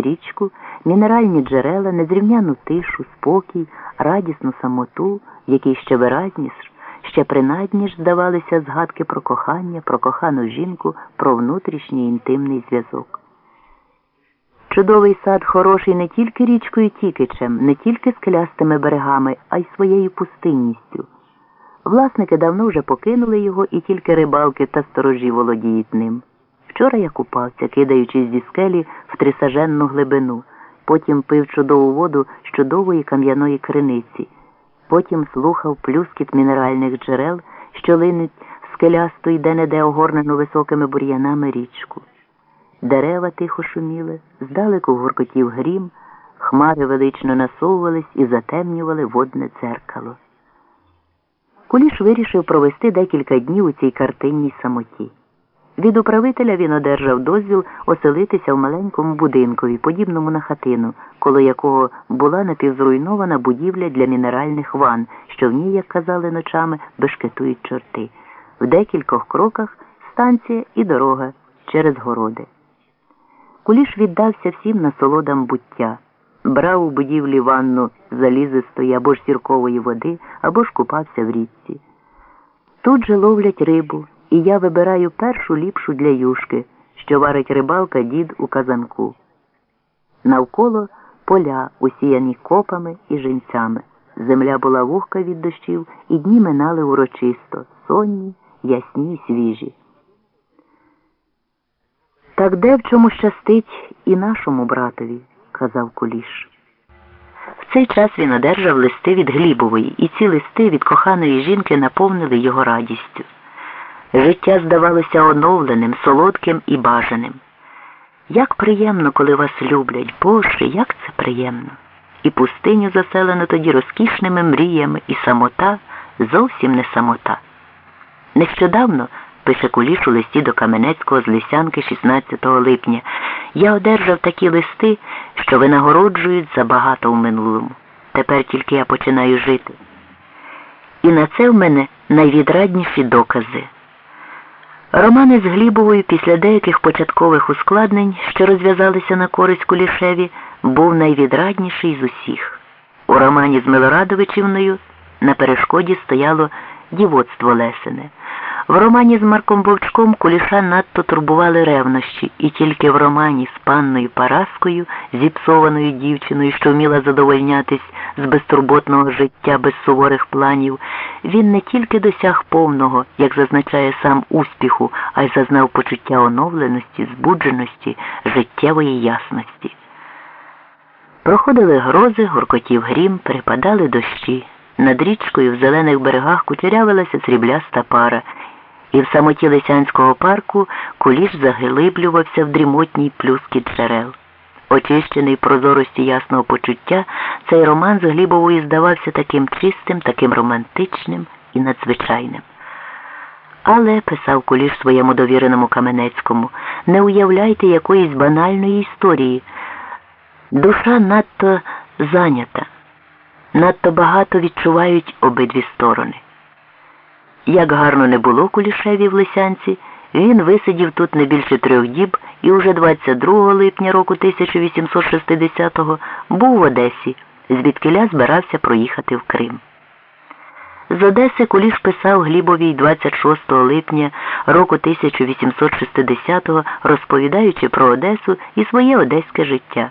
річку, мінеральні джерела, незрівняну тишу, спокій, радісну самоту, якій ще виразніш, ще принадніш здавалися згадки про кохання, про кохану жінку, про внутрішній інтимний зв'язок. Чудовий сад хороший не тільки річкою Тікичем, не тільки скелястими берегами, а й своєю пустинністю. Власники давно вже покинули його і тільки рибалки та сторожі володіють ним. Вчора я купався, кидаючись зі скелі в трисаженну глибину, потім пив чудову воду з чудової кам'яної криниці, потім слухав плюскіт мінеральних джерел, що линуть скелясту й де-не-де огорнену високими бур'янами річку. Дерева тихо шуміли, здалеку гуркотів грім, хмари велично насовувались і затемнювали водне дзеркало. Куліш вирішив провести декілька днів у цій картинній самоті. Від управителя він одержав дозвіл оселитися в маленькому будинкові, подібному на хатину, коло якого була напівзруйнована будівля для мінеральних ван, що в ній, як казали ночами, бешкетують чорти. В декількох кроках станція і дорога через городи. Куліш віддався всім насолодам буття, брав у будівлі ванну залізистої або ж сіркової води, або ж купався в річці. Тут же ловлять рибу, і я вибираю першу ліпшу для юшки, що варить рибалка дід у казанку. Навколо поля, усіяні копами і жінцями. Земля була вухка від дощів, і дні минали урочисто, сонні, ясні й свіжі. Так де в чому щастить і нашому братові, казав Куліш. В цей час він одержав листи від Глібової, і ці листи від коханої жінки наповнили його радістю. Життя здавалося оновленим, солодким і бажаним. Як приємно, коли вас люблять, Боже, як це приємно! І пустиню заселено тоді розкішними мріями, і самота зовсім не самота. Нещодавно пише Куліш у листі до Каменецького з Лисянки 16 липня. Я одержав такі листи, що винагороджують забагато в минулому. Тепер тільки я починаю жити. І на це в мене найвідрадніші докази. Романи з Глібовою після деяких початкових ускладнень, що розв'язалися на користь Кулішеві, був найвідрадніший з усіх. У романі з Милорадовичівною на перешкоді стояло дівоцтво Лесине. В романі з Марком Вовчком куліша надто турбували ревнощі, і тільки в романі з панною Параскою, зіпсованою дівчиною, що вміла задовольнятись з безтурботного життя без суворих планів, він не тільки досяг повного, як зазначає сам успіху, а й зазнав почуття оновленості, збудженості, життєвої ясності. Проходили грози, гуркотів грім, перепадали дощі. Над річкою в зелених берегах кучерявилася срібляста пара і в самоті Лисянського парку куліш заглиблювався в дрімотній плюскі джерел. Очищений прозорості ясного почуття, цей роман з Глібової здавався таким чистим, таким романтичним і надзвичайним. Але, писав Куліш своєму довіреному Каменецькому, не уявляйте якоїсь банальної історії. Душа надто зайнята, надто багато відчувають обидві сторони. Як гарно не було кулішеві в Лисянці, він висидів тут не більше трьох діб і уже 22 липня року 1860-го був в Одесі, звідкиля збирався проїхати в Крим. З Одеси Куліш писав Глібовій 26 липня року 1860-го, розповідаючи про Одесу і своє одеське життя.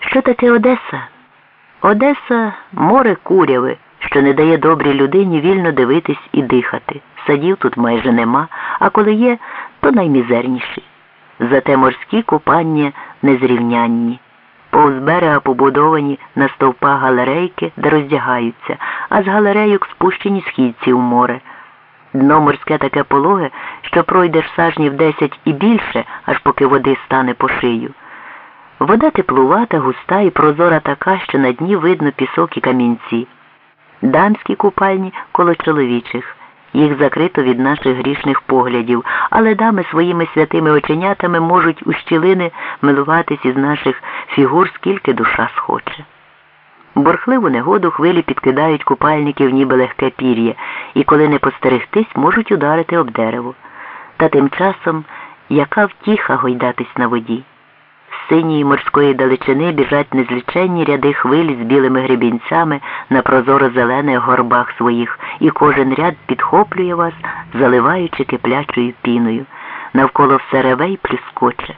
Що таке Одеса? Одеса море куряви що не дає добрій людині вільно дивитись і дихати. Садів тут майже нема, а коли є, то наймізерніші. Зате морські купання незрівнянні. Повз берега побудовані на стовпах галерейки, де роздягаються, а з галерейок спущені східці у море. Дно морське таке пологе, що пройдеш сажнів десять і більше, аж поки води стане по шию. Вода теплувата, густа і прозора така, що на дні видно пісок і камінці дамські купальні коло чоловічих. Їх закрито від наших грішних поглядів, але дами своїми святими оченятами можуть у щілини милуватись із наших фігур, скільки душа схоче. Борхливу негоду хвилі підкидають купальників, ніби легке пір'я, і коли не постерегтись, можуть ударити об дерево. Та тим часом яка втіха гойдатись на воді. Синьої морської далечини біжать незліченні ряди хвиль з білими гребінцями на прозоро зелених горбах своїх, і кожен ряд підхоплює вас, заливаючи киплячою піною. Навколо все реве й плюскоче.